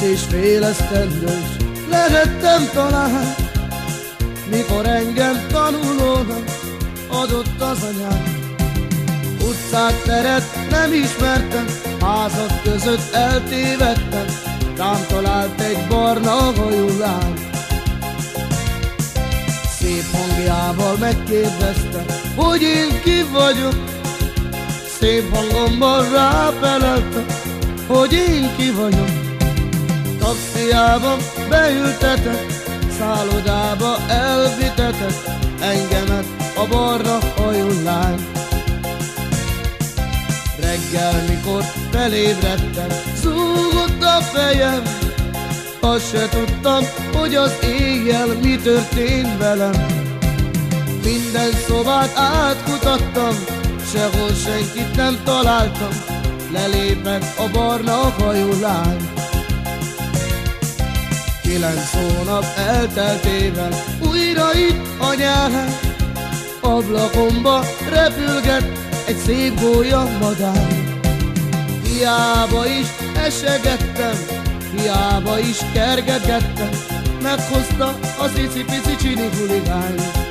és fél esztendős lehettem talán, mikor engem tanulónak adott az anyám. Utcát, teret nem ismertem, házak között eltévedtem, rám talált egy barna hajú lány. Szép hangjával megkérdezte, hogy én ki vagyok, Szép hangomban ráfelelte, hogy én ki vagyok. Taxiába beültetett, szállodába elvitetett, engemet a barra hajú lány. Reggel, mikor felébredtem, zúgott a fejem, azt se tudtam, hogy az éjjel mi történt velem. Minden szobát átkutattam, sehol senkit nem találtam, lelépett a barna hajú Kilenc hónap elteltével újra itt a nyár, ablakomba repülget egy szép gólya madár. Hiába is esegettem, hiába is kergetgettem, meghozta az icipici csini huligány.